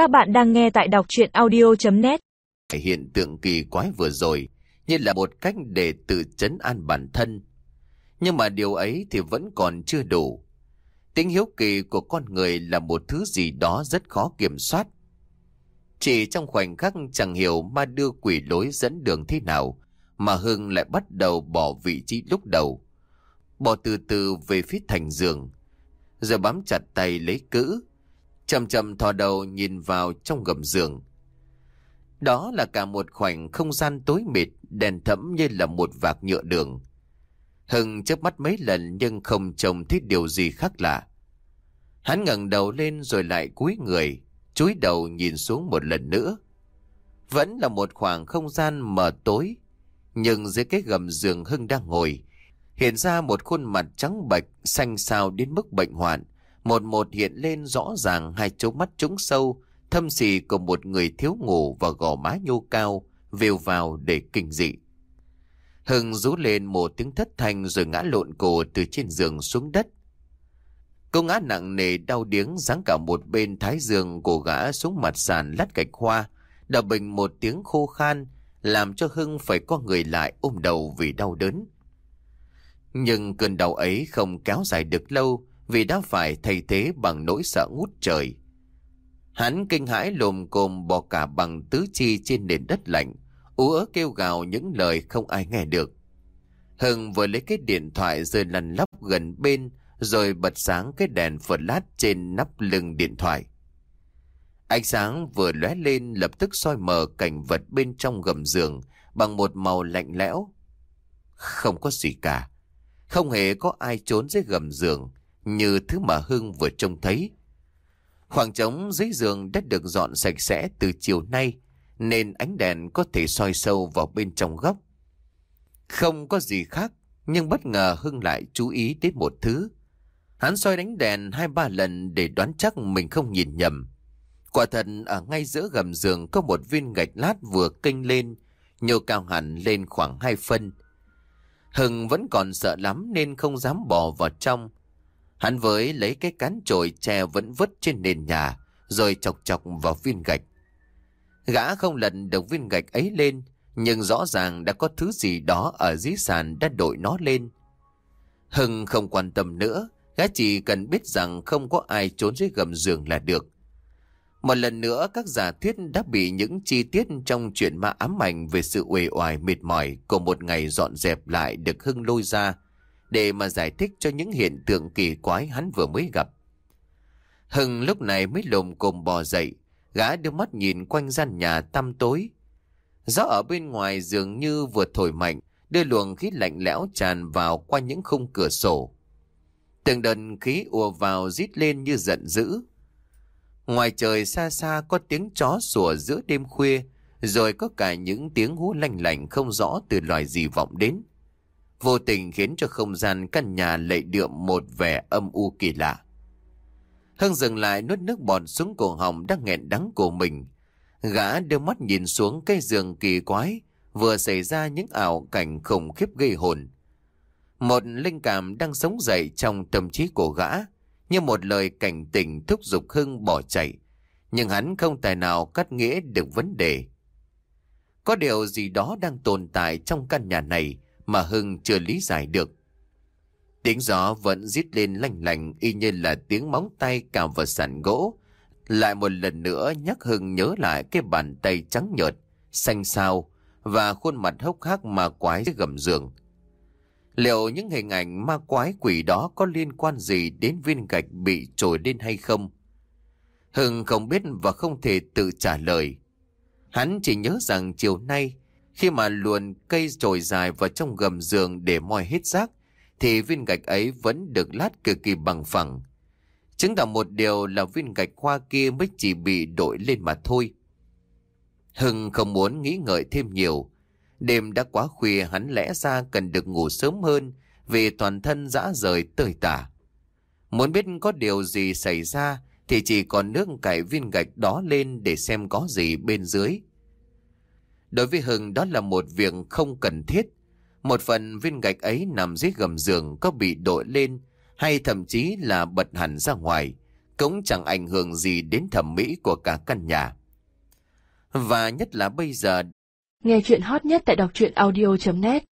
Các bạn đang nghe tại đọc chuyện audio.net Hiện tượng kỳ quái vừa rồi như là một cách để tự chấn an bản thân. Nhưng mà điều ấy thì vẫn còn chưa đủ. Tính hiếu kỳ của con người là một thứ gì đó rất khó kiểm soát. Chỉ trong khoảnh khắc chẳng hiểu ma đưa quỷ lối dẫn đường thế nào mà Hưng lại bắt đầu bỏ vị trí lúc đầu. Bỏ từ từ về phía thành giường. Rồi bám chặt tay lấy cữ. Chầm chầm thò đầu nhìn vào trong gầm giường. Đó là cả một khoảnh không gian tối mịt, đèn thẫm như là một vạc nhựa đường. Hưng chớp mắt mấy lần nhưng không trông thấy điều gì khác lạ. Hắn ngẩng đầu lên rồi lại cúi người, chúi đầu nhìn xuống một lần nữa. Vẫn là một khoảng không gian mờ tối, nhưng dưới cái gầm giường Hưng đang ngồi, hiện ra một khuôn mặt trắng bệch, xanh xao đến mức bệnh hoạn. Một một hiện lên rõ ràng hai chỗ mắt trúng sâu, thâm xì của một người thiếu ngủ và gò má nhô cao, vêu vào để kinh dị. Hưng rú lên một tiếng thất thanh rồi ngã lộn cổ từ trên giường xuống đất. Cô ngã nặng nề đau điếng giáng cả một bên thái giường của gã xuống mặt sàn lát gạch hoa, đập bình một tiếng khô khan, làm cho Hưng phải co người lại ôm đầu vì đau đớn. Nhưng cơn đau ấy không kéo dài được lâu vì đã phải thay thế bằng nỗi sợ ngút trời. Hắn kinh hãi lồm cồm bò cả bằng tứ chi trên nền đất lạnh, ú ớ kêu gào những lời không ai nghe được. Hưng vừa lấy cái điện thoại rơi lăn lóc gần bên, rồi bật sáng cái đèn phật lát trên nắp lưng điện thoại. Ánh sáng vừa lóe lên lập tức soi mờ cảnh vật bên trong gầm giường bằng một màu lạnh lẽo. Không có gì cả. Không hề có ai trốn dưới gầm giường như thứ mà Hưng vừa trông thấy. Khoảng trống dưới giường đã được dọn sạch sẽ từ chiều nay nên ánh đèn có thể soi sâu vào bên trong góc. Không có gì khác nhưng bất ngờ Hưng lại chú ý đến một thứ. Hắn soi đánh đèn hai ba lần để đoán chắc mình không nhìn nhầm. Quả thật ở ngay giữa gầm giường có một viên gạch lát vừa kênh lên, nhô cao hẳn lên khoảng hai phân. Hưng vẫn còn sợ lắm nên không dám bỏ vào trong. Hắn với lấy cái cán chổi tre vẫn vứt trên nền nhà, rồi chọc chọc vào viên gạch. Gã không lần được viên gạch ấy lên, nhưng rõ ràng đã có thứ gì đó ở dưới sàn đã đội nó lên. Hưng không quan tâm nữa, gã chỉ cần biết rằng không có ai trốn dưới gầm giường là được. Một lần nữa các giả thuyết đã bị những chi tiết trong chuyện ma ám ảnh về sự uể oải mệt mỏi của một ngày dọn dẹp lại được Hưng lôi ra để mà giải thích cho những hiện tượng kỳ quái hắn vừa mới gặp. Hưng lúc này mới lồm cồm bò dậy, gã đưa mắt nhìn quanh gian nhà tăm tối. Gió ở bên ngoài dường như vừa thổi mạnh, đưa luồng khí lạnh lẽo tràn vào qua những khung cửa sổ. Từng đợt khí ùa vào rít lên như giận dữ. Ngoài trời xa xa có tiếng chó sủa giữa đêm khuya, rồi có cả những tiếng hú lanh lảnh không rõ từ loài gì vọng đến. Vô tình khiến cho không gian căn nhà lệ đượm một vẻ âm u kỳ lạ. Hưng dừng lại nuốt nước bọt xuống cổ họng đang nghẹn đắng của mình. Gã đưa mắt nhìn xuống cây giường kỳ quái, vừa xảy ra những ảo cảnh khủng khiếp gây hồn. Một linh cảm đang sống dậy trong tâm trí của gã, như một lời cảnh tỉnh thúc giục Hưng bỏ chạy. Nhưng hắn không tài nào cắt nghĩa được vấn đề. Có điều gì đó đang tồn tại trong căn nhà này mà Hưng chưa lý giải được. Tiếng gió vẫn rít lên lanh lành y như là tiếng móng tay cào vào sàn gỗ. Lại một lần nữa nhắc Hưng nhớ lại cái bàn tay trắng nhợt, xanh xao và khuôn mặt hốc hác ma quái dưới gầm giường. Liệu những hình ảnh ma quái quỷ đó có liên quan gì đến viên gạch bị trồi lên hay không? Hưng không biết và không thể tự trả lời. Hắn chỉ nhớ rằng chiều nay, khi mà luồn cây trồi dài vào trong gầm giường để moi hết rác, thì viên gạch ấy vẫn được lát cực kỳ bằng phẳng. Chứng tỏ một điều là viên gạch hoa kia mới chỉ bị đội lên mà thôi. Hưng không muốn nghĩ ngợi thêm nhiều, Đêm đã quá khuya hắn lẽ ra cần được ngủ sớm hơn vì toàn thân dã rời tơi tả. Muốn biết có điều gì xảy ra thì chỉ còn nước cải viên gạch đó lên để xem có gì bên dưới. Đối với Hưng, đó là một việc không cần thiết. Một phần viên gạch ấy nằm dưới gầm giường có bị đội lên, hay thậm chí là bật hẳn ra ngoài. cũng chẳng ảnh hưởng gì đến thẩm mỹ của cả căn nhà. Và nhất là bây giờ Nghe chuyện hot nhất tại đọc truyện audio.net